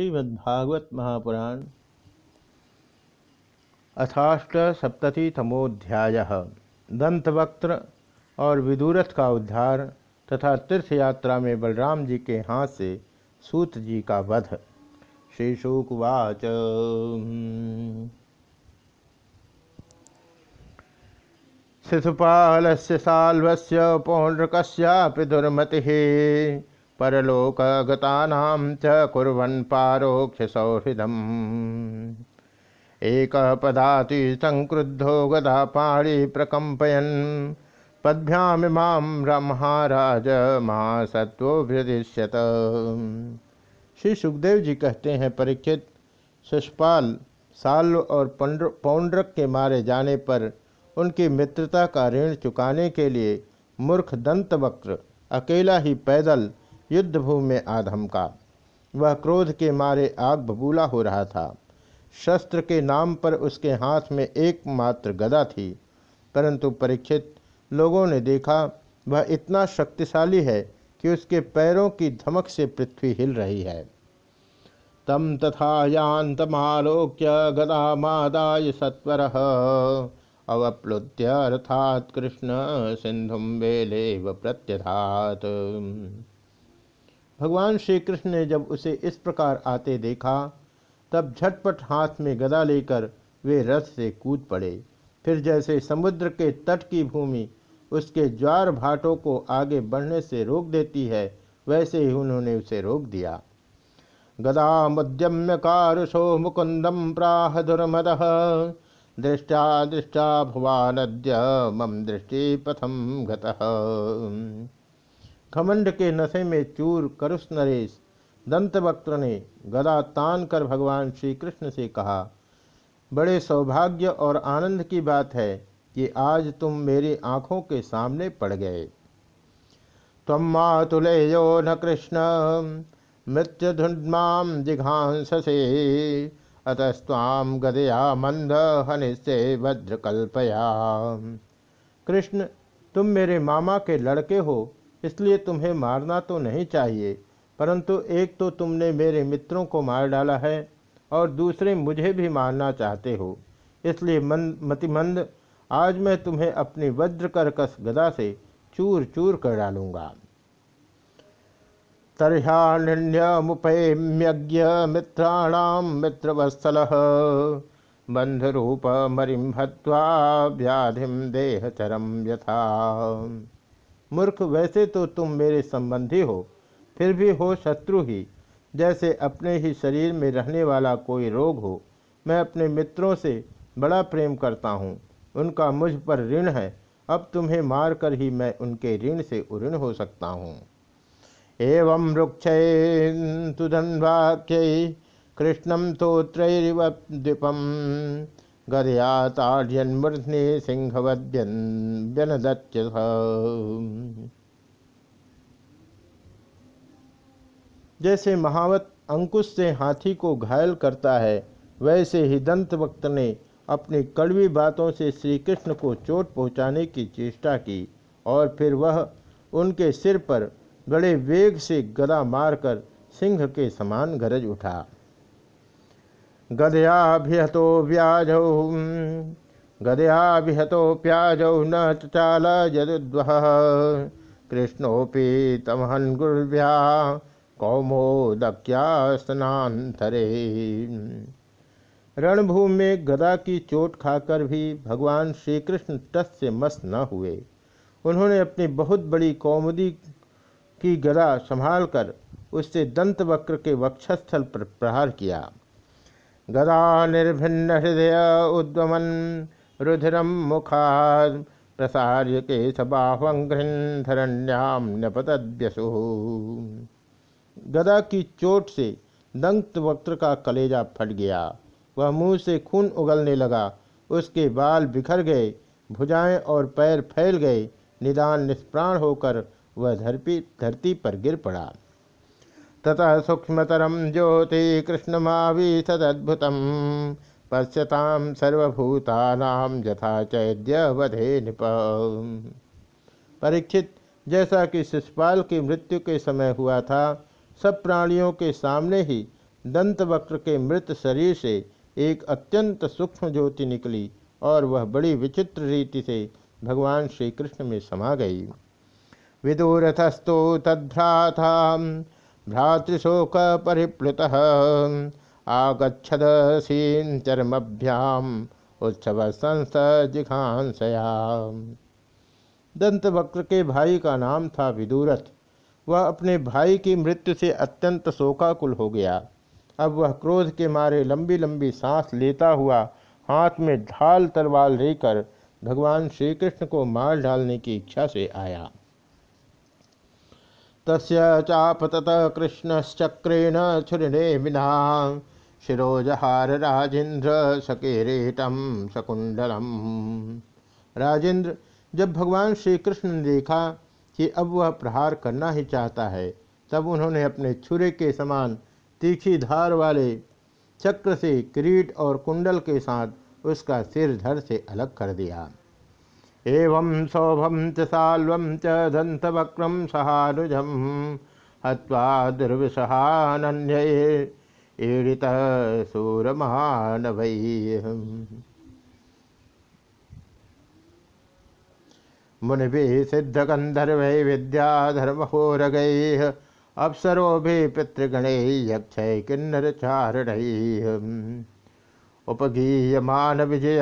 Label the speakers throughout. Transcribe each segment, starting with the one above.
Speaker 1: श्रीमद्भागवत महापुराण अथाष्ट सप्ततितमोध्याय दंतवक्त्र और विदुरथ का उद्धार तथा तीर्थ यात्रा में बलराम जी के हाथ से सूत जी का वध। श्री शुकवाच शिशुपाल साल्वस्य पौंड्रकस्यापि दुर्मतिः। परलोकगतानां च पारोक्ष सौहृदम् एकः पदाति संक्रुद्धो गदा पाणि प्रकम्पयन् पद्भ्यामिमां महाराज महासत्वोभ्यदिश्यत श्री सुखदेव जी कहते हैं, परीक्षित शिषपाल साल्व और पौंड्रक के मारे जाने पर उनकी मित्रता का ऋण चुकाने के लिए मूर्ख दंतवक्र अकेला ही पैदल युद्धभूमि में आधम का। वह क्रोध के मारे आग बबूला हो रहा था। शस्त्र के नाम पर उसके हाथ में एकमात्र गदा थी। परंतु परीक्षित लोगों ने देखा, वह इतना शक्तिशाली है कि उसके पैरों की धमक से पृथ्वी हिल रही है। तम तथा यान्तमालोक्य गदा मादाय सत्वर। अवप्लुत्य अर्थात कृष्ण सिंधुम वेलेव प्रत्यधात। भगवान श्री कृष्ण ने जब उसे इस प्रकार आते देखा, तब झटपट हाथ में गदा लेकर वे रथ से कूद पड़े। फिर जैसे समुद्र के तट की भूमि उसके ज्वार भाटों को आगे बढ़ने से रोक देती है, वैसे ही उन्होंने उसे रोक दिया। गदा मध्यम्य कारुषो मुकुंदम प्राह दुर्मद दृष्टा दृष्टा भुवानद्य मम दृष्टि पथम घमंड के नशे में चूर करुष नरेश दंतवक्त्र ने गदा तान कर भगवान श्री कृष्ण से कहा, बड़े सौभाग्य और आनंद की बात है कि आज तुम मेरी आँखों के सामने पड़ गए। तम मातुलेयो न कृष्ण मृत्युधुन्माम जिघांससे अतस्वाम गदया मंद हनिश्चे वज्रकल्पया। कृष्ण, तुम मेरे मामा के लड़के हो इसलिए तुम्हें मारना तो नहीं चाहिए, परंतु एक तो तुमने मेरे मित्रों को मार डाला है और दूसरे मुझे भी मारना चाहते हो। इसलिए मंद मतिमंद, आज मैं तुम्हें अपनी वज्र कर्कश गदा से चूर चूर कर डालूँगा। तरह्याण्यमुपैम्यज्ञ मित्राणाम मित्रवत्सल बंधरूप मरिम हत्वा व्याधिम देहचरम यथा। मूर्ख, वैसे तो तुम मेरे संबंधी हो, फिर भी हो शत्रु ही। जैसे अपने ही शरीर में रहने वाला कोई रोग हो, मैं अपने मित्रों से बड़ा प्रेम करता हूँ। उनका मुझ पर ऋण है, अब तुम्हें मारकर ही मैं उनके ऋण से उऋण हो सकता हूँ। एवं वृक्ष तुधन्वाक्य कृष्णम तो त्रैरिव द्वीपम। गदया ताड्यन्मूर्धनि सिंहवद्यनदत्य जैसे महावत अंकुश से हाथी को घायल करता है, वैसे ही दंत वक्त ने अपनी कड़वी बातों से श्री कृष्ण को चोट पहुँचाने की चेष्टा की और फिर वह उनके सिर पर बड़े वेग से गदा मारकर सिंह के समान गरज उठा। गदयाभिहतो व्याज। गदयाभिहतो प्याज न चाल यदुद्वह कृष्णोपि तमहन गुरुभ्या कौमोदक्या स्नातरे रणभूमि में गदा की चोट खाकर भी भगवान श्री कृष्ण टस से मस्त न हुए। उन्होंने अपनी बहुत बड़ी कौमुदी की गदा संभालकर उससे दंत वक्र के वक्षस्थल पर प्रहार किया। गदा निर्भिन्न हृदय उद्वमन रुधिरम मुखा प्रसार्य के सबाहंघ्रन्याम नपतद्यसु गदा की चोट से दंत वक्र का कलेजा फट गया। वह मुँह से खून उगलने लगा। उसके बाल बिखर गए, भुजाएँ और पैर फैल गए। निदान निष्प्राण होकर वह धरती धरती पर गिर पड़ा। ततः सूक्ष्मतरम ज्योति कृष्णमावी सदद्भुतम पश्यताम सर्वभूतानाम यथा चैद्य वधे निप परीक्षित, जैसा कि शिषपाल की मृत्यु के समय हुआ था, सब प्राणियों के सामने ही दंत वक्र के मृत शरीर से एक अत्यंत सूक्ष्म ज्योति निकली और वह बड़ी विचित्र रीति से भगवान श्री कृष्ण में समा गई। विदुरथस्तु तद्भ्राता भ्रातृशोक परिप्लुत आगछदसीन चरमभ्याम उत्सव संस जिघांसया दंत वक्र के भाई का नाम था विदुरथ। वह अपने भाई की मृत्यु से अत्यंत शोकाकुल हो गया। अब वह क्रोध के मारे लंबी लंबी सांस लेता हुआ हाथ में ढाल तलवार लेकर भगवान श्री कृष्ण को मार डालने की इच्छा से आया। तस्य चापतत कृष्णश्चक्रेण छुरिणे विना। शिरोजहार राजेंद्र सकेरेटम शकुंडलम। राजेंद्र, जब भगवान श्री कृष्ण ने देखा कि अब वह प्रहार करना ही चाहता है, तब उन्होंने अपने छुरे के समान तीखी धार वाले चक्र से किरीट और कुंडल के साथ उसका सिर धर से अलग कर दिया। एवं सौभम च साल्वम च दंतवक्रम सहानुजम हत्वा दुर्विषहान्य ईड़ित सूरमानवै मुनि सिद्धगंधर्व विद्याधर्महोरगै अप्सरो भी पितृगण यक्ष किन्नर चारण उपगीयमान विजय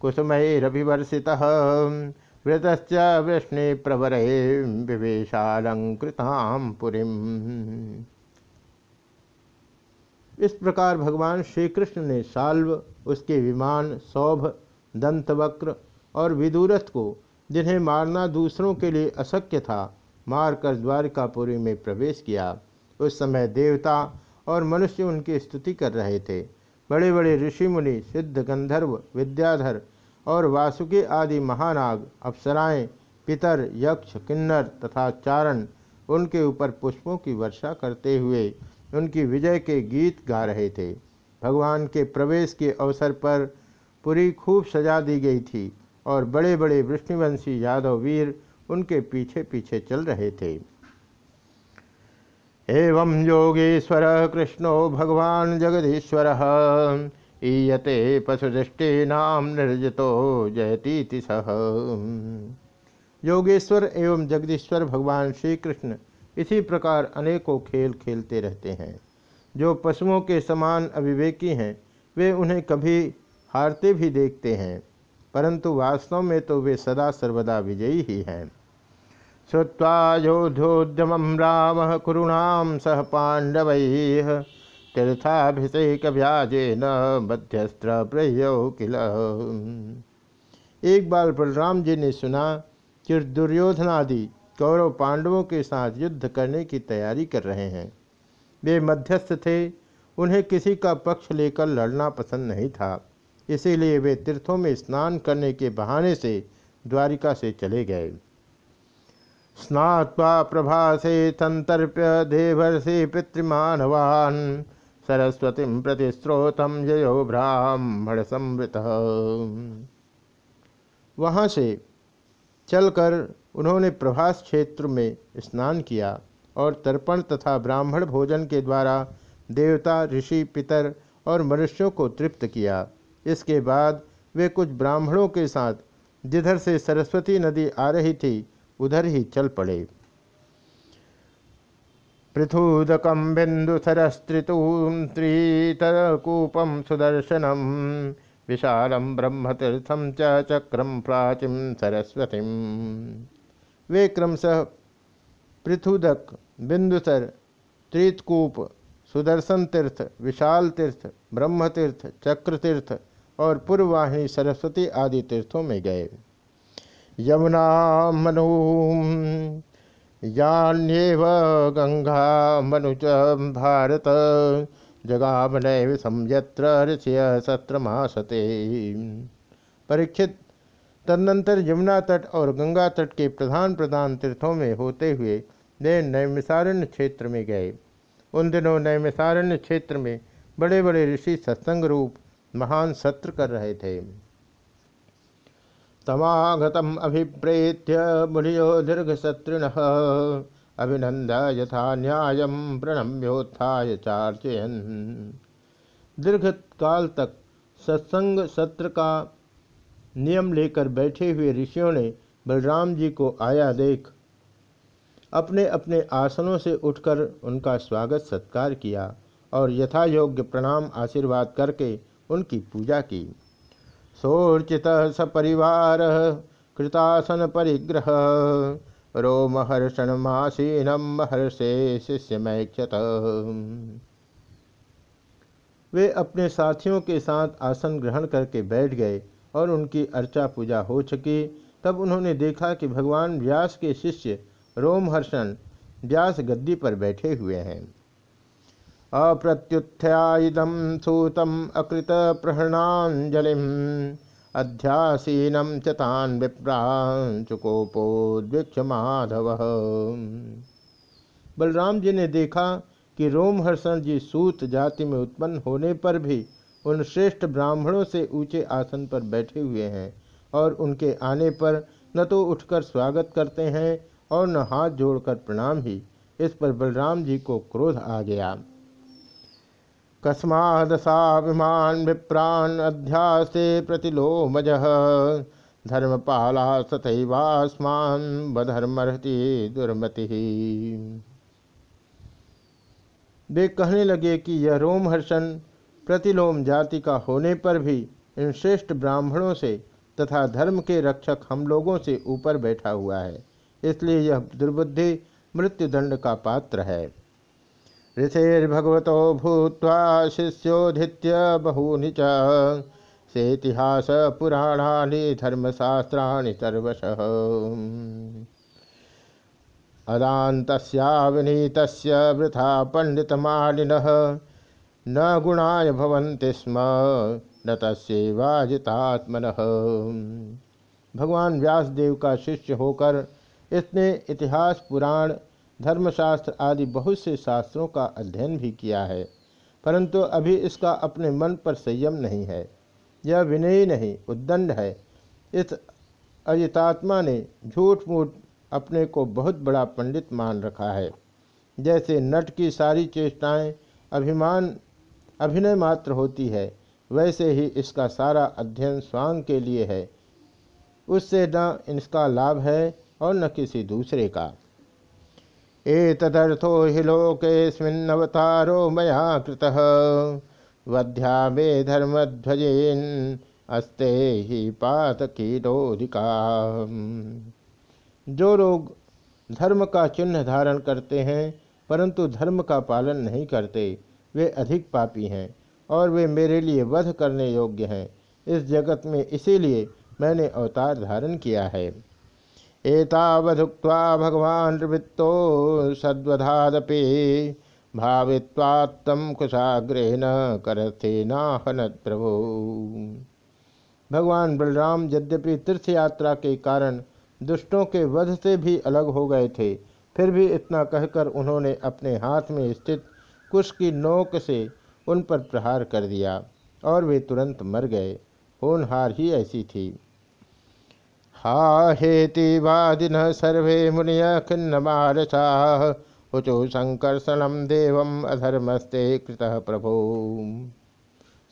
Speaker 1: कुसुमैरभिवर्षितः वृतश्च वृष्णिप्रवर विवेशालंकृतां पुरीम्। इस प्रकार भगवान श्री कृष्ण ने साल्व, उसके विमान, सौभ, दंतवक्र और विदुरथ को, जिन्हें मारना दूसरों के लिए अशक्य था, मारकर द्वारिकापुरी में प्रवेश किया। उस समय देवता और मनुष्य उनकी स्तुति कर रहे थे। बड़े बड़े ऋषि मुनि सिद्ध गंधर्व, विद्याधर और वासुकी आदि महानाग, अप्सराएँ, पितर, यक्ष, किन्नर तथा चारण उनके ऊपर पुष्पों की वर्षा करते हुए उनकी विजय के गीत गा रहे थे। भगवान के प्रवेश के अवसर पर पुरी खूब सजा दी गई थी और बड़े बड़े विष्णुवंशी यादव वीर उनके पीछे पीछे चल रहे थे। एवं योगेश्वर कृष्णो भगवान जगदीश्वर। ईयते पशुदृष्टि नाम निर्जितो जयती सह योगेश्वर एवं जगदीश्वर भगवान श्री कृष्ण इसी प्रकार अनेकों खेल खेलते रहते हैं। जो पशुओं के समान अविवेकी हैं, वे उन्हें कभी हारते भी देखते हैं, परंतु वास्तव में तो वे सदा सर्वदा विजयी ही हैं। श्रुवा योधोद्यम राम कुरुणाम सह पांडव तीर्थाभिषेक व्याजे न मध्यस्त्र प्रयो किल एक बार बलराम जी ने सुना कि दुर्योधनादि कौरव पांडवों के साथ युद्ध करने की तैयारी कर रहे हैं। वे मध्यस्थ थे, उन्हें किसी का पक्ष लेकर लड़ना पसंद नहीं था। इसीलिए वे तीर्थों में स्नान करने के बहाने से द्वारिका से चले गए। स्नात्वा प्रभासे संतर्प्य देवर्षि पितृमानवान। सरस्वती प्रतिस्त्रोतम जयो ब्राह्मण समृत वहाँ से चलकर उन्होंने प्रभास क्षेत्र में स्नान किया और तर्पण तथा ब्राह्मण भोजन के द्वारा देवता, ऋषि, पितर और मनुष्यों को तृप्त किया। इसके बाद वे कुछ ब्राह्मणों के साथ जिधर से सरस्वती नदी आ रही थी उधर ही चल पड़े। पृथुदकम बिंदुसरस्त्रितूत्रीतकूपम सुदर्शनम विशालम ब्रह्मतीर्थम चक्रम प्राचीम सरस्वती। वे क्रमशः पृथुदक बिंदुसर त्रितकूप, सुदर्शन तीर्थ, विशाल तीर्थ ब्रह्म तीर्थ चक्र तीर्थ और पूर्ववाहिनी सरस्वती आदि तीर्थों में गए। यमुना मनु यान्यव गंगा मनुज भारत। जगामन संयत्र ऋषय सत्रमासते परीक्षित, तदनंतर यमुना तट और गंगा तट के प्रधान प्रधान तीर्थों में होते हुए वे नैमिसारण्य क्षेत्र में गए। उन दिनों नैमिसारण्य क्षेत्र में बड़े बड़े ऋषि सत्संग रूप महान सत्र कर रहे थे। तमागतम अभिप्रेत्य मुनियो दीर्घ शत्रुण अभिनंद यथा न्याय प्रणम्योत्थाय चार्चयन। दीर्घ काल तक सत्संग सत्र का नियम लेकर बैठे हुए ऋषियों ने बलराम जी को आया देख। अपने अपने आसनों से उठकर उनका स्वागत सत्कार किया और यथा योग्य प्रणाम आशीर्वाद करके उनकी पूजा की। सोर्चित सपरिवार कृतासन परिग्रह रोमहर्षण मासीनम महर्षे शिष्यमैक्षत। वे अपने साथियों के साथ आसन ग्रहण करके बैठ गए और उनकी अर्चा पूजा हो चुकी। तब उन्होंने देखा कि भगवान व्यास के शिष्य रोमहर्षण व्यास गद्दी पर बैठे हुए हैं। अप्रत्युत्थ्यादम सूतम अकृत प्रहरणाजलि अध्यासीनम चतान विप्रांचुकोपोद्वीक्ष माधव बलराम जी ने देखा कि रोमहर्षण जी सूत जाति में उत्पन्न होने पर भी उन श्रेष्ठ ब्राह्मणों से ऊँचे आसन पर बैठे हुए हैं और उनके आने पर न तो उठकर स्वागत करते हैं और न हाथ जोड़कर प्रणाम ही। इस पर बलराम जी को क्रोध आ गया। कस्मादसाभिमान विप्रान अध्यासे प्रतिलोमज। धर्मपाला सतैवास्मान बधर्मरति दुर्मति। वे कहने लगे कि यह रोमहर्षण प्रतिलोम जाति का होने पर भी इन श्रेष्ठ ब्राह्मणों से तथा धर्म के रक्षक हम लोगों से ऊपर बैठा हुआ है, इसलिए यह दुर्बुद्धि मृत्युदंड का पात्र है। ऋषिर्भगवत भूत शिष्योधित्य बहूनि चेतिहास पुराणानि धर्मशास्त्राणि सर्वश। अदात वृथा पंडितमालिन न गुणाय भवन्ति स्म, न तस्वाजितात्मन भगवान व्यासदेव का शिष्य होकर इसने इतिहास पुराण धर्मशास्त्र आदि बहुत से शास्त्रों का अध्ययन भी किया है, परंतु अभी इसका अपने मन पर संयम नहीं है। यह विनयी नहीं, उद्दंड है। इस अजितात्मा ने झूठ मूठ अपने को बहुत बड़ा पंडित मान रखा है। जैसे नट की सारी चेष्टाएँ अभिमान, अभिनय मात्र होती है, वैसे ही इसका सारा अध्ययन स्वांग के लिए है। उससे न इसका लाभ है और न किसी दूसरे का। एतदर्थो हि लोकेस्मिन्नवतारो मया कृतः। वध्या मे धर्मध्वजेन अस्ते ही पातकीटोधिका जो लोग धर्म का चिन्ह धारण करते हैं, परंतु धर्म का पालन नहीं करते, वे अधिक पापी हैं और वे मेरे लिए वध करने योग्य हैं। इस जगत में इसीलिए मैंने अवतार धारण किया है। एतावधुक्त्वा भगवान वृत्तो सद्वधादपि भावित्वात्म कुशाग्रेण करथे नाहनत प्रभु भगवान बलराम यद्यपि तीर्थ यात्रा के कारण दुष्टों के वध से भी अलग हो गए थे, फिर भी इतना कहकर उन्होंने अपने हाथ में स्थित कुश की नोक से उन पर प्रहार कर दिया और वे तुरंत मर गए। होनहार ही ऐसी थी। हा हेति वादिन सर्वे मुनिय खिन्नमारसा उचु संकर्षणम देवम अधर्मस्ते कृत प्रभो।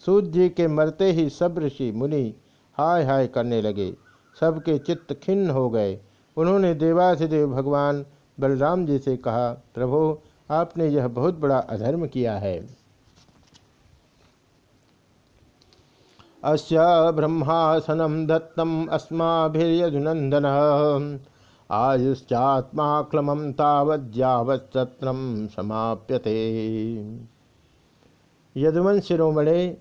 Speaker 1: सूत जी के मरते ही सब ऋषि मुनि हाय हाय करने लगे। सबके चित्त खिन्न हो गए। उन्होंने देवाधिदेव भगवान बलराम जी से कहा, प्रभो, आपने यह बहुत बड़ा अधर्म किया है। अस्य ब्रह्मासनम दत्तम अस्माभिर्यजुनंदन आयुश्चात्माक्लम तावज्यावत्सत्रम समाप्यते। यदुवन शिरोमणे,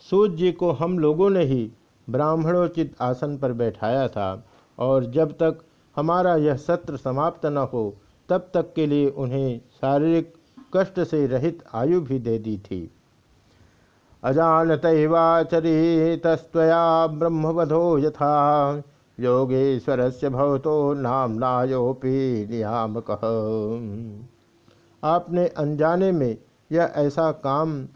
Speaker 1: सूत जी को हम लोगों ने ही ब्राह्मणोचित आसन पर बैठाया था और जब तक हमारा यह सत्र समाप्त न हो, तब तक के लिए उन्हें शारीरिक कष्ट से रहित आयु भी दे दी थी। अजानतवाचरितस्तया ब्रह्मवधो यथा। योगेश्वर से भवतो नामनायोपी नियामक। आपने अनजाने में यह ऐसा काम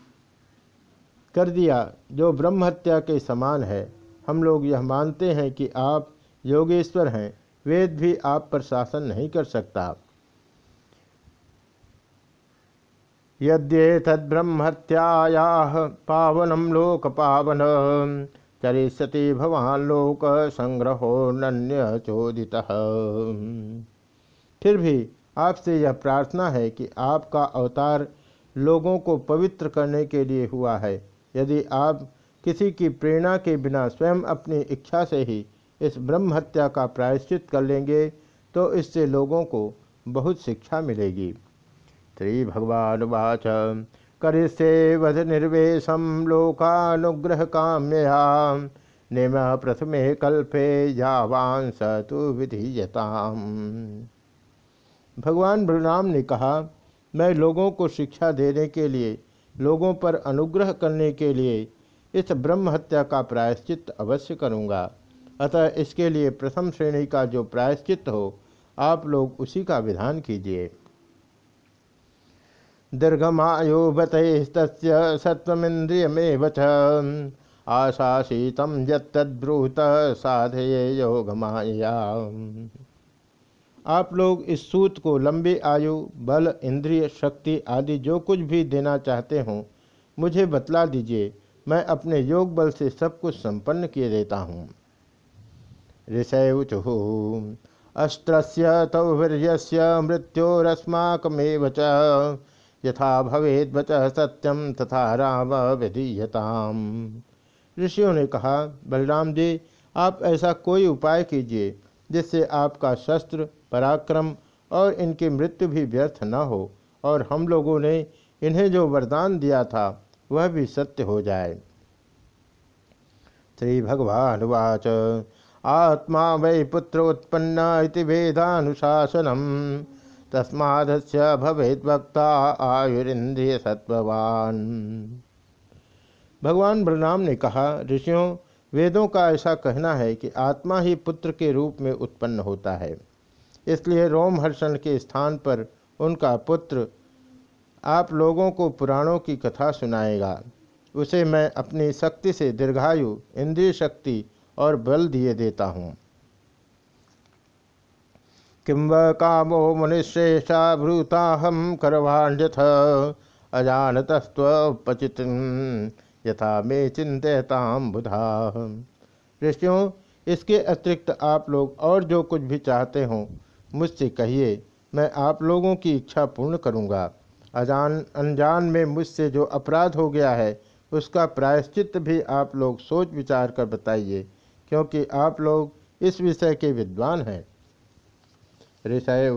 Speaker 1: कर दिया जो ब्रह्म हत्या के समान है। हम लोग यह मानते हैं कि आप योगेश्वर हैं, वेद भी आप पर शासन नहीं कर सकता। यद्ये तद्ब्रह्मत्याया पावनम लोक पावन चरिष्यति भवान लोक संग्रहो नन्य चोदित फिर भी आपसे यह प्रार्थना है कि आपका अवतार लोगों को पवित्र करने के लिए हुआ है। यदि आप किसी की प्रेरणा के बिना स्वयं अपनी इच्छा से ही इस ब्रह्म हत्या का प्रायश्चित कर लेंगे तो इससे लोगों को बहुत शिक्षा मिलेगी। श्री भगवान वाच करिष्ये वध निर्वेशम लोकानुग्रह काम्यया निम प्रथमे कल्पे जावान स तो विधीयताम। भगवान बलराम ने कहा, मैं लोगों को शिक्षा देने के लिए, लोगों पर अनुग्रह करने के लिए इस ब्रह्म हत्या का प्रायश्चित अवश्य करूँगा। अतः इसके लिए प्रथम श्रेणी का जो प्रायश्चित हो, आप लोग उसी का विधान कीजिए। दीर्घमायो बत सत्वमिंद्रियमेव आशासीतम यद्रूत साधये योगमाया। आप लोग इस सूत को लंबी आयु, बल, इंद्रिय, शक्ति आदि जो कुछ भी देना चाहते हो, मुझे बतला दीजिए, मैं अपने योग बल से सब कुछ संपन्न किए देता हूँ। ऋषयुचु अस्त्र तौ वीर मृत्योरस्माकमेव यथा भवेद बच सत्यम तथा राम विधीयताम। ऋषियों ने कहा, बलराम जी, आप ऐसा कोई उपाय कीजिए जिससे आपका शस्त्र, पराक्रम और इनकी मृत्यु भी व्यर्थ न हो और हम लोगों ने इन्हें जो वरदान दिया था, वह भी सत्य हो जाए। श्री भगवान वाच। आत्मा वै पुत्र उत्पन्न इति वेदानुशासनम। तस्मादस्य भवेद वक्ता आयुरिंद्रिय सत्ववान भगवान बलराम ने कहा, ऋषियों, वेदों का ऐसा कहना है कि आत्मा ही पुत्र के रूप में उत्पन्न होता है। इसलिए रोमहर्षण के स्थान पर उनका पुत्र आप लोगों को पुराणों की कथा सुनाएगा। उसे मैं अपनी शक्ति से दीर्घायु, इंद्रिय शक्ति और बल दिए देता हूँ। किं व कामो मुनिश्रेषा भ्रूताहम करवाण्यथ अजानतस्वपचित यथा मे चिंतताम बुधा। ऋषियों, इसके अतिरिक्त आप लोग और जो कुछ भी चाहते हों, मुझसे कहिए, मैं आप लोगों की इच्छा पूर्ण करूँगा। अजान, अनजान में मुझसे जो अपराध हो गया है, उसका प्रायश्चित भी आप लोग सोच विचार कर बताइए, क्योंकि आप लोग इस विषय के विद्वान हैं। ऋषय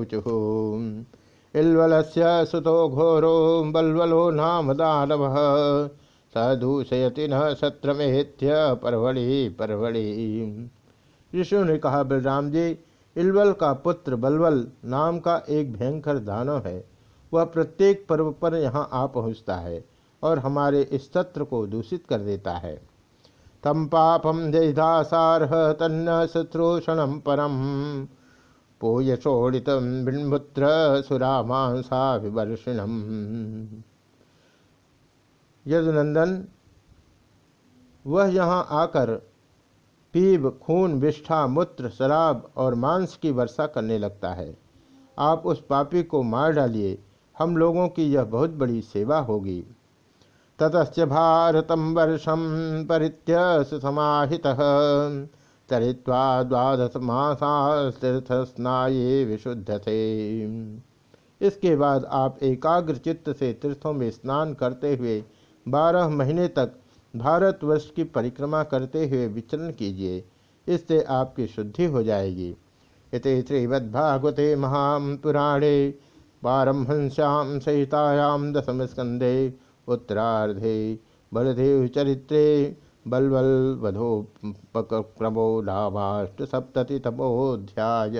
Speaker 1: इल्वल से सुतो घोरो बलवलो नाम दानव। सदूषयति न सत्रमेत्य परवड़ी परवड़ी ऋषियों ने कहा, बलराम जी, इलवल का पुत्र बलवल नाम का एक भयंकर दानव है। वह प्रत्येक पर्व पर यहाँ आ पहुँचता है और हमारे इस सत्र को दूषित कर देता है। तम पापम जयदासारह तन्न शत्रुषणम परम। पोयशोड़ित बिन्मुत्र सुरामांसा विवर्षिणम यदुनंदन, वह यहाँ आकर पीब, खून, विष्ठा, मूत्र, शराब और मांस की वर्षा करने लगता है। आप उस पापी को मार डालिए, हम लोगों की यह बहुत बड़ी सेवा होगी। ततच भारतम वर्षम परित्य समाहित। स्नाये विशुद्ध थे इसके बाद आप एकाग्र चित्त से तीर्थों में स्नान करते हुए बारह महीने तक भारतवर्ष की परिक्रमा करते हुए विचरण कीजिए, इससे आपकी शुद्धि हो जाएगी। इत श्रीमद्भागवते महापुराणे पारमहंस्याम सहितायाम दशम स्कंदे उत्तरार्धे बलदेव चरित्रे बलवल वधोपक्रमो लाभाष्ट सप्ततितमोध्याय